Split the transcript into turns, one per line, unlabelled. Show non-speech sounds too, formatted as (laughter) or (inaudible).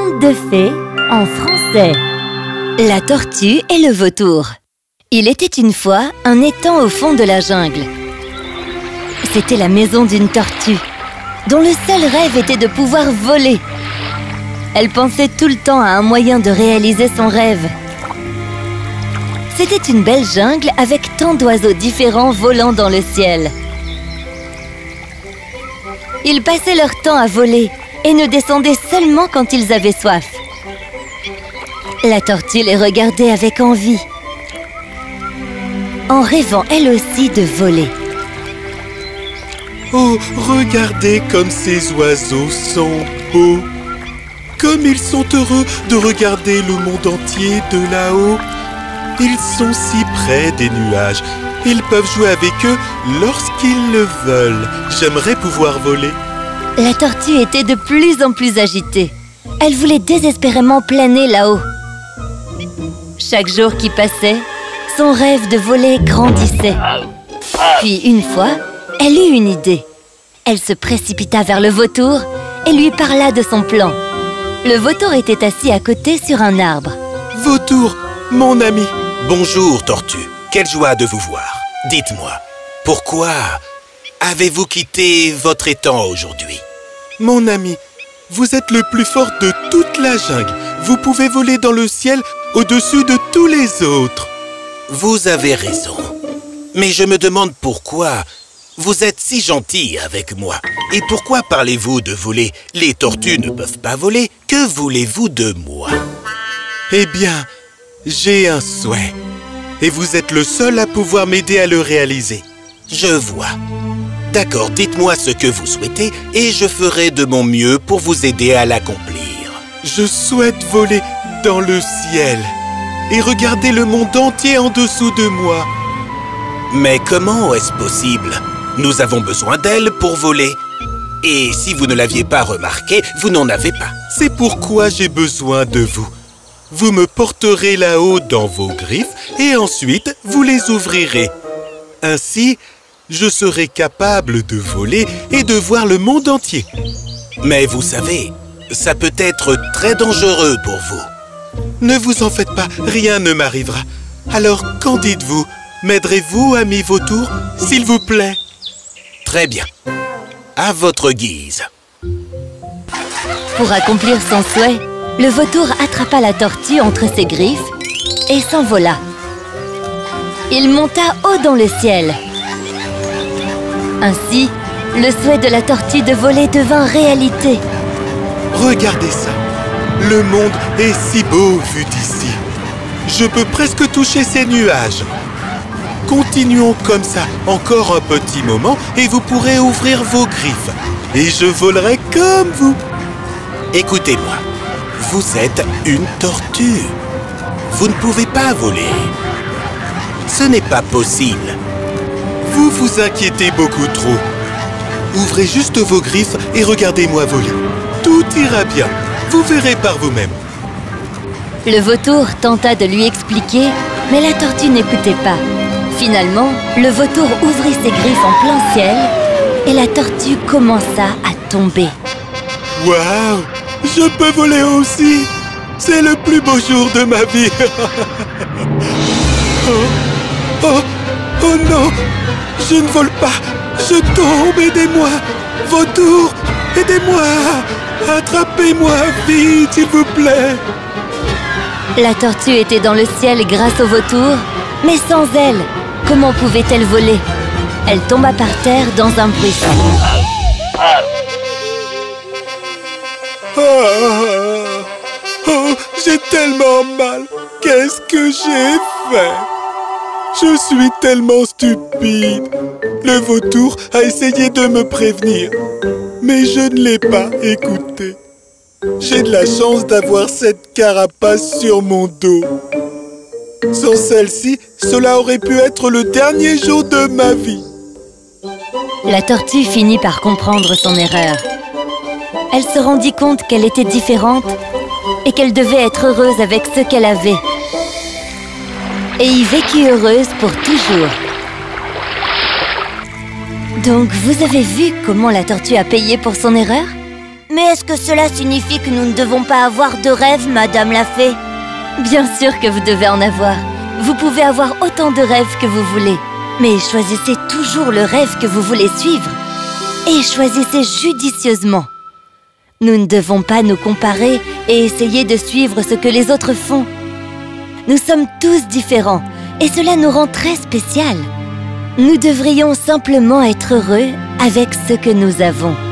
Conte de fées en français La tortue et le vautour Il était une fois un étang au fond de la jungle. C'était la maison d'une tortue, dont le seul rêve était de pouvoir voler. Elle pensait tout le temps à un moyen de réaliser son rêve. C'était une belle jungle avec tant d'oiseaux différents volant dans le ciel. Ils passaient leur temps à voler et ne descendaient seulement quand ils avaient soif. La tortue les regardait avec envie, en rêvant elle aussi de voler.
Oh, regardez comme ces oiseaux sont beaux. Comme ils sont heureux de regarder le monde entier de là-haut. Ils sont si près des nuages. Ils peuvent jouer avec eux lorsqu'ils le veulent. J'aimerais pouvoir voler
La tortue était de plus en plus agitée. Elle voulait désespérément planer là-haut. Chaque jour qui passait, son rêve de voler grandissait. Puis une fois, elle eut une idée. Elle se précipita vers le vautour et lui parla de son plan. Le vautour était assis à côté sur un arbre.
Vautour, mon ami
Bonjour, tortue. Quelle joie de vous voir. Dites-moi, pourquoi avez-vous quitté votre étang aujourd'hui?
Mon ami, vous êtes le plus fort de toute la jungle Vous pouvez voler dans le ciel au-dessus de tous les autres
Vous avez raison. Mais je me demande pourquoi vous êtes si gentil avec moi. Et pourquoi parlez-vous de voler? Les tortues ne peuvent pas voler. Que voulez-vous de moi?
Eh bien, j'ai un souhait. Et vous êtes le seul à pouvoir m'aider à le réaliser.
Je vois. D'accord, dites-moi ce que vous souhaitez et je ferai de mon mieux pour vous aider à l'accomplir.
Je souhaite voler dans le ciel et regarder le monde entier en dessous de moi.
Mais comment est-ce possible? Nous avons besoin d'elle pour voler. Et si vous ne l'aviez pas remarqué, vous n'en avez pas.
C'est pourquoi j'ai besoin de vous. Vous me porterez là-haut dans vos griffes et ensuite vous les ouvrirez. Ainsi, je serai capable de voler et de voir le monde entier.
Mais vous savez, ça peut être très dangereux pour vous.
Ne vous en faites pas, rien ne m'arrivera. Alors, qu'en dites-vous? M'aiderez-vous, ami vautour, s'il vous plaît?
Très bien. À votre guise.
Pour accomplir son souhait, le vautour attrapa la tortue entre ses griffes et s'envola. Il monta haut dans le ciel. Ainsi, le souhait de la tortue de voler devint réalité.
Regardez ça Le monde est si beau vu d'ici. Je peux presque toucher ces nuages. Continuons comme ça encore un petit moment et vous pourrez ouvrir vos griffes. Et je volerai comme vous.
Écoutez-moi, vous êtes une tortue. Vous ne pouvez pas voler. Ce n'est pas possible.
Vous vous inquiétez beaucoup trop. Ouvrez juste vos griffes et regardez-moi voler. Tout ira bien. Vous verrez par vous-même.
Le vautour tenta de lui expliquer, mais la tortue n'écoutait pas. Finalement, le vautour ouvrit ses griffes en plein ciel et la tortue commença à tomber.
Waouh Je peux voler aussi C'est le plus beau jour de ma vie (laughs) oh, oh, oh non Je ne vole pas. Je tombe Aidez-moi Vautour Aidez-moi Attrapez-moi vite, s'il vous plaît.
La tortue était dans le ciel grâce au vautour, mais sans elle, comment pouvait-elle voler? Elle tomba par terre dans un buisson.
Ah, oh, j'ai tellement mal. Qu'est-ce que j'ai fait? Je suis tellement stupide. Le vautour a essayé de me prévenir, mais je ne l'ai pas écouté. J'ai de la chance d'avoir cette carapace sur mon dos. Sans celle-ci, cela aurait pu être le dernier jour de ma vie.
La tortue finit par comprendre son erreur. Elle se rendit compte qu'elle était différente et qu'elle devait être heureuse avec ce qu'elle avait. Et y vécut heureuse pour toujours. Donc, vous avez vu comment la tortue a payé pour son erreur? Mais est-ce que cela signifie que nous ne devons pas avoir de rêves, Madame la Fée? Bien sûr que vous devez en avoir. Vous pouvez avoir autant de rêves que vous voulez. Mais choisissez toujours le rêve que vous voulez suivre. Et choisissez judicieusement. Nous ne devons pas nous comparer et essayer de suivre ce que les autres font. Nous sommes tous différents et cela nous rend très spécial. Nous devrions simplement être heureux avec ce que nous avons.